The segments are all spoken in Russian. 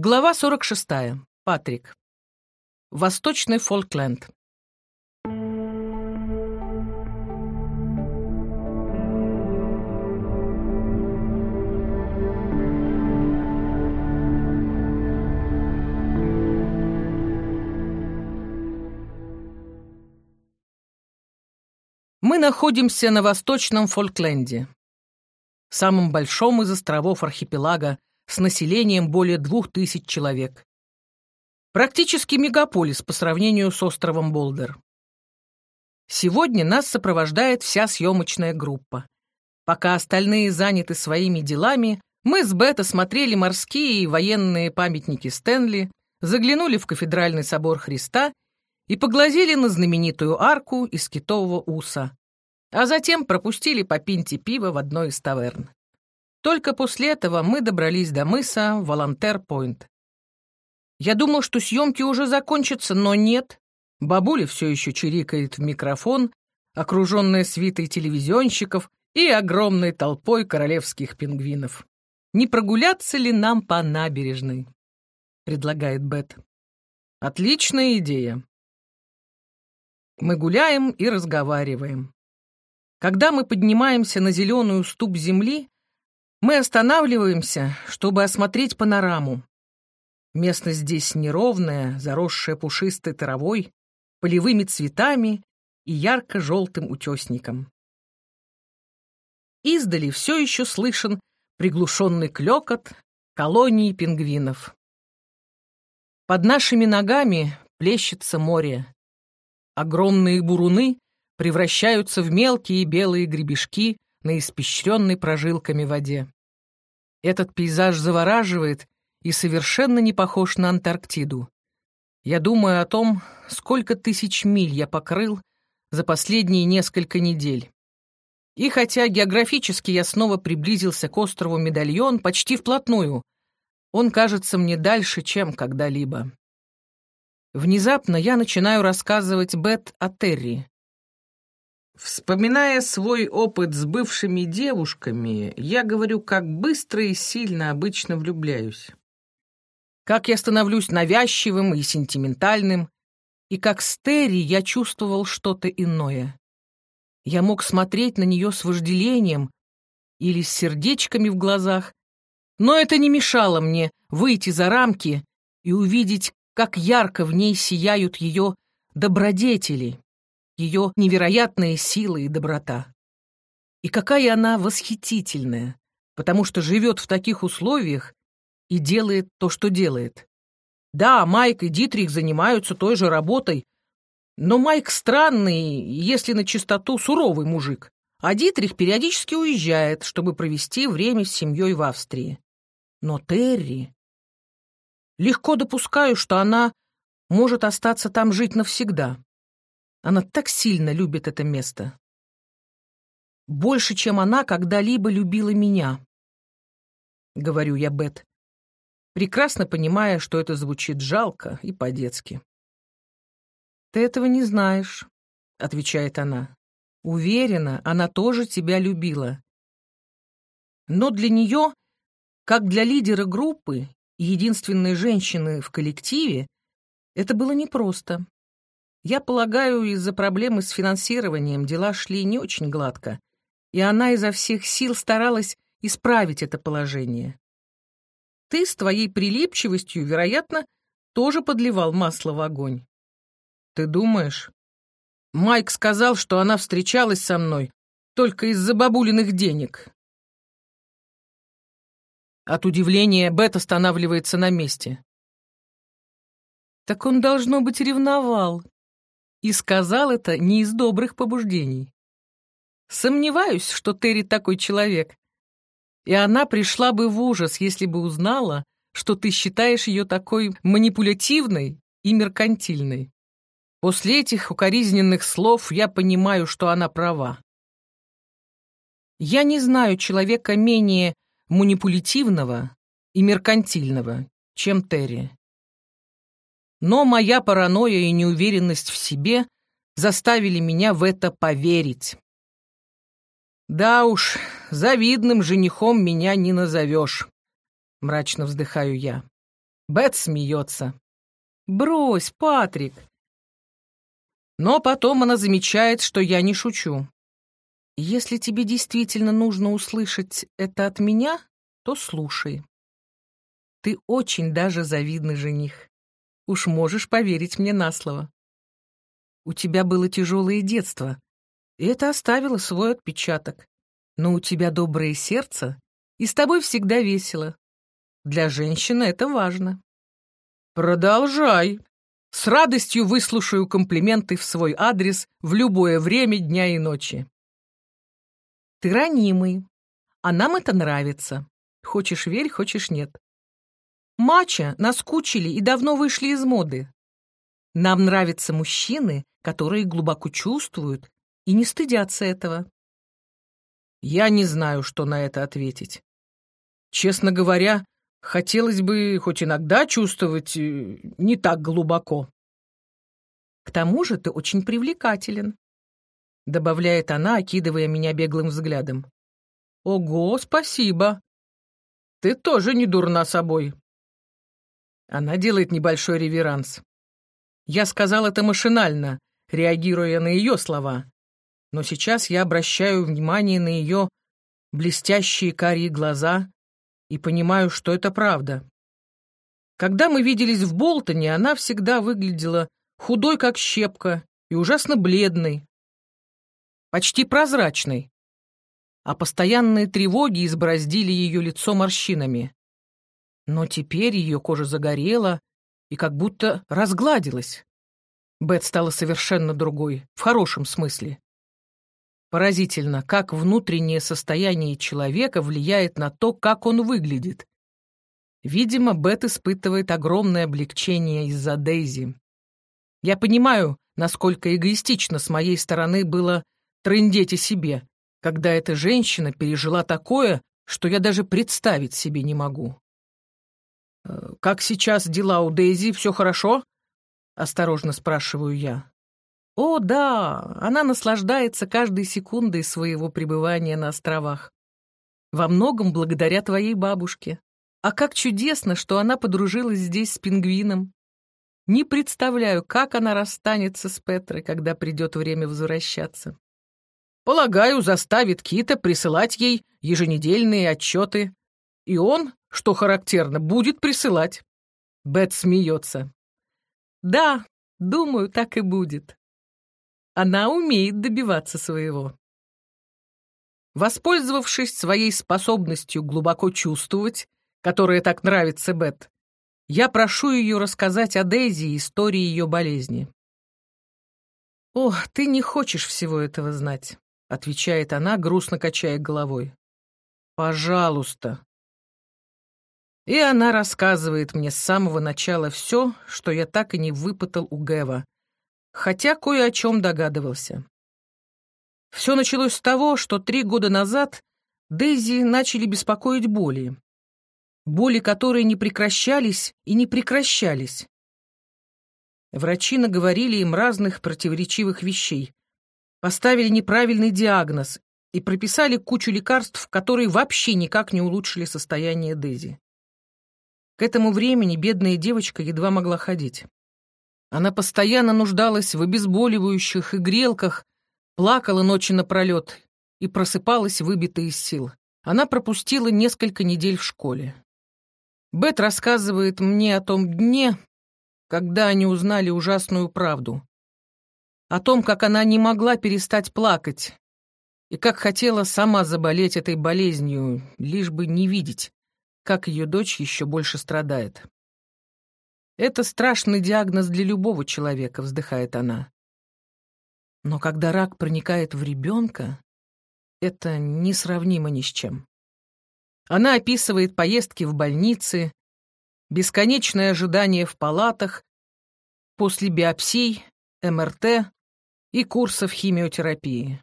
Глава 46. Патрик. Восточный Фолкленд. Мы находимся на Восточном Фолкленде, самом большом из островов архипелага с населением более двух тысяч человек. Практически мегаполис по сравнению с островом Болдер. Сегодня нас сопровождает вся съемочная группа. Пока остальные заняты своими делами, мы с Бета смотрели морские и военные памятники Стэнли, заглянули в кафедральный собор Христа и поглазели на знаменитую арку из китового уса, а затем пропустили по пинте пива в одной из таверн. Только после этого мы добрались до мыса Волонтер-Пойнт. Я думал, что съемки уже закончатся, но нет. Бабуля все еще чирикает в микрофон, окруженная свитой телевизионщиков и огромной толпой королевских пингвинов. «Не прогуляться ли нам по набережной?» — предлагает Бет. «Отличная идея. Мы гуляем и разговариваем. Когда мы поднимаемся на зеленую ступ земли, мы останавливаемся, чтобы осмотреть панораму. Местность здесь неровная, заросшая пушистой травой, полевыми цветами и ярко-желтым утесником. Издали все еще слышен приглушенный клекот колонии пингвинов. Под нашими ногами плещется море. Огромные буруны превращаются в мелкие белые гребешки на испещренной прожилками воде. Этот пейзаж завораживает и совершенно не похож на Антарктиду. Я думаю о том, сколько тысяч миль я покрыл за последние несколько недель. И хотя географически я снова приблизился к острову Медальон почти вплотную, он кажется мне дальше, чем когда-либо. Внезапно я начинаю рассказывать Бет о Терри. Вспоминая свой опыт с бывшими девушками, я говорю, как быстро и сильно обычно влюбляюсь. Как я становлюсь навязчивым и сентиментальным, и как с Терри я чувствовал что-то иное. Я мог смотреть на нее с вожделением или с сердечками в глазах, но это не мешало мне выйти за рамки и увидеть, как ярко в ней сияют ее добродетели, ее невероятная сила и доброта. И какая она восхитительная, потому что живет в таких условиях и делает то, что делает. Да, Майк и Дитрих занимаются той же работой, но Майк странный, если на чистоту суровый мужик, а Дитрих периодически уезжает, чтобы провести время с семьей в Австрии. Но Терри... Легко допускаю, что она может остаться там жить навсегда. Она так сильно любит это место. Больше, чем она когда-либо любила меня. Говорю я Бет, прекрасно понимая, что это звучит жалко и по-детски. «Ты этого не знаешь», — отвечает она. «Уверена, она тоже тебя любила. Но для нее, как для лидера группы, единственной женщины в коллективе, это было непросто. Я полагаю, из-за проблемы с финансированием дела шли не очень гладко, и она изо всех сил старалась исправить это положение. Ты с твоей прилипчивостью, вероятно, тоже подливал масло в огонь. Ты думаешь? Майк сказал, что она встречалась со мной только из-за бабулиных денег. От удивления Бет останавливается на месте. Так он, должно быть, ревновал. И сказал это не из добрых побуждений. Сомневаюсь, что Терри такой человек. И она пришла бы в ужас, если бы узнала, что ты считаешь ее такой манипулятивной и меркантильной. После этих укоризненных слов я понимаю, что она права. Я не знаю человека менее манипулятивного и меркантильного, чем Терри. Но моя паранойя и неуверенность в себе заставили меня в это поверить. Да уж, завидным женихом меня не назовешь, мрачно вздыхаю я. Бет смеется. «Брось, Патрик!» Но потом она замечает, что я не шучу. «Если тебе действительно нужно услышать это от меня, то слушай. Ты очень даже завидный жених. Уж можешь поверить мне на слово. У тебя было тяжелое детство, и это оставило свой отпечаток. Но у тебя доброе сердце, и с тобой всегда весело. Для женщины это важно. Продолжай. С радостью выслушаю комплименты в свой адрес в любое время дня и ночи. Ты ранимый, а нам это нравится. Хочешь верь, хочешь нет. Матча наскучили и давно вышли из моды. Нам нравятся мужчины, которые глубоко чувствуют и не стыдятся этого. Я не знаю, что на это ответить. Честно говоря, хотелось бы хоть иногда чувствовать э, не так глубоко. К тому же ты очень привлекателен, добавляет она, окидывая меня беглым взглядом. Ого, спасибо. Ты тоже не дурна собой. Она делает небольшой реверанс. Я сказал это машинально, реагируя на ее слова. Но сейчас я обращаю внимание на ее блестящие карие глаза и понимаю, что это правда. Когда мы виделись в Болтоне, она всегда выглядела худой, как щепка, и ужасно бледной, почти прозрачной, а постоянные тревоги избороздили ее лицо морщинами. Но теперь ее кожа загорела и как будто разгладилась. Бет стала совершенно другой, в хорошем смысле. Поразительно, как внутреннее состояние человека влияет на то, как он выглядит. Видимо, Бет испытывает огромное облегчение из-за Дейзи. Я понимаю, насколько эгоистично с моей стороны было трындеть о себе, когда эта женщина пережила такое, что я даже представить себе не могу. «Э, «Как сейчас дела у Дейзи? Все хорошо?» — осторожно спрашиваю я. О, да, она наслаждается каждой секундой своего пребывания на островах. Во многом благодаря твоей бабушке. А как чудесно, что она подружилась здесь с пингвином. Не представляю, как она расстанется с Петрой, когда придет время возвращаться. Полагаю, заставит Кита присылать ей еженедельные отчеты. И он, что характерно, будет присылать. Бет смеется. Да, думаю, так и будет. Она умеет добиваться своего. Воспользовавшись своей способностью глубоко чувствовать, которая так нравится Бет, я прошу ее рассказать о Дейзи и истории ее болезни. «О, ты не хочешь всего этого знать», — отвечает она, грустно качая головой. «Пожалуйста». И она рассказывает мне с самого начала все, что я так и не выпытал у Гэва, хотя кое о чем догадывался. Все началось с того, что три года назад Дейзи начали беспокоить боли. Боли, которые не прекращались и не прекращались. Врачи наговорили им разных противоречивых вещей, поставили неправильный диагноз и прописали кучу лекарств, которые вообще никак не улучшили состояние Дейзи. К этому времени бедная девочка едва могла ходить. Она постоянно нуждалась в обезболивающих и грелках, плакала ночи напролет и просыпалась выбитой из сил. Она пропустила несколько недель в школе. Бет рассказывает мне о том дне, когда они узнали ужасную правду. О том, как она не могла перестать плакать и как хотела сама заболеть этой болезнью, лишь бы не видеть, как ее дочь еще больше страдает. Это страшный диагноз для любого человека, вздыхает она. Но когда рак проникает в ребенка, это несравнимо ни с чем. Она описывает поездки в больницы, бесконечное ожидание в палатах, после биопсий, МРТ и курсов химиотерапии.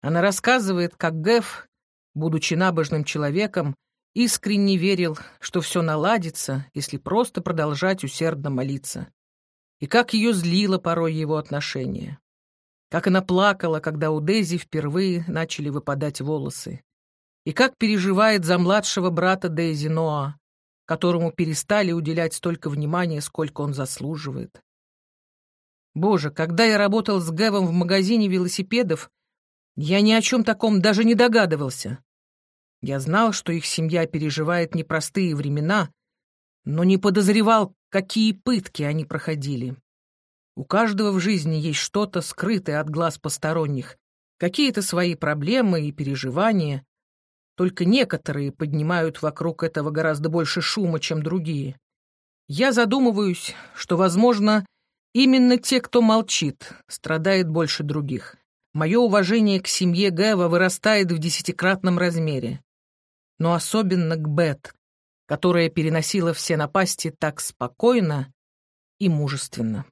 Она рассказывает, как Гэф, будучи набожным человеком, искренне верил, что все наладится, если просто продолжать усердно молиться. И как ее злило порой его отношение. Как она плакала, когда у Дейзи впервые начали выпадать волосы. И как переживает за младшего брата Дейзи Ноа, которому перестали уделять столько внимания, сколько он заслуживает. Боже, когда я работал с Гэвом в магазине велосипедов, я ни о чем таком даже не догадывался. Я знал, что их семья переживает непростые времена, но не подозревал, какие пытки они проходили. У каждого в жизни есть что-то скрытое от глаз посторонних, какие-то свои проблемы и переживания. Только некоторые поднимают вокруг этого гораздо больше шума, чем другие. Я задумываюсь, что, возможно, именно те, кто молчит, страдает больше других. Мое уважение к семье Гэва вырастает в десятикратном размере. Но особенно к Бет, которая переносила все напасти так спокойно и мужественно.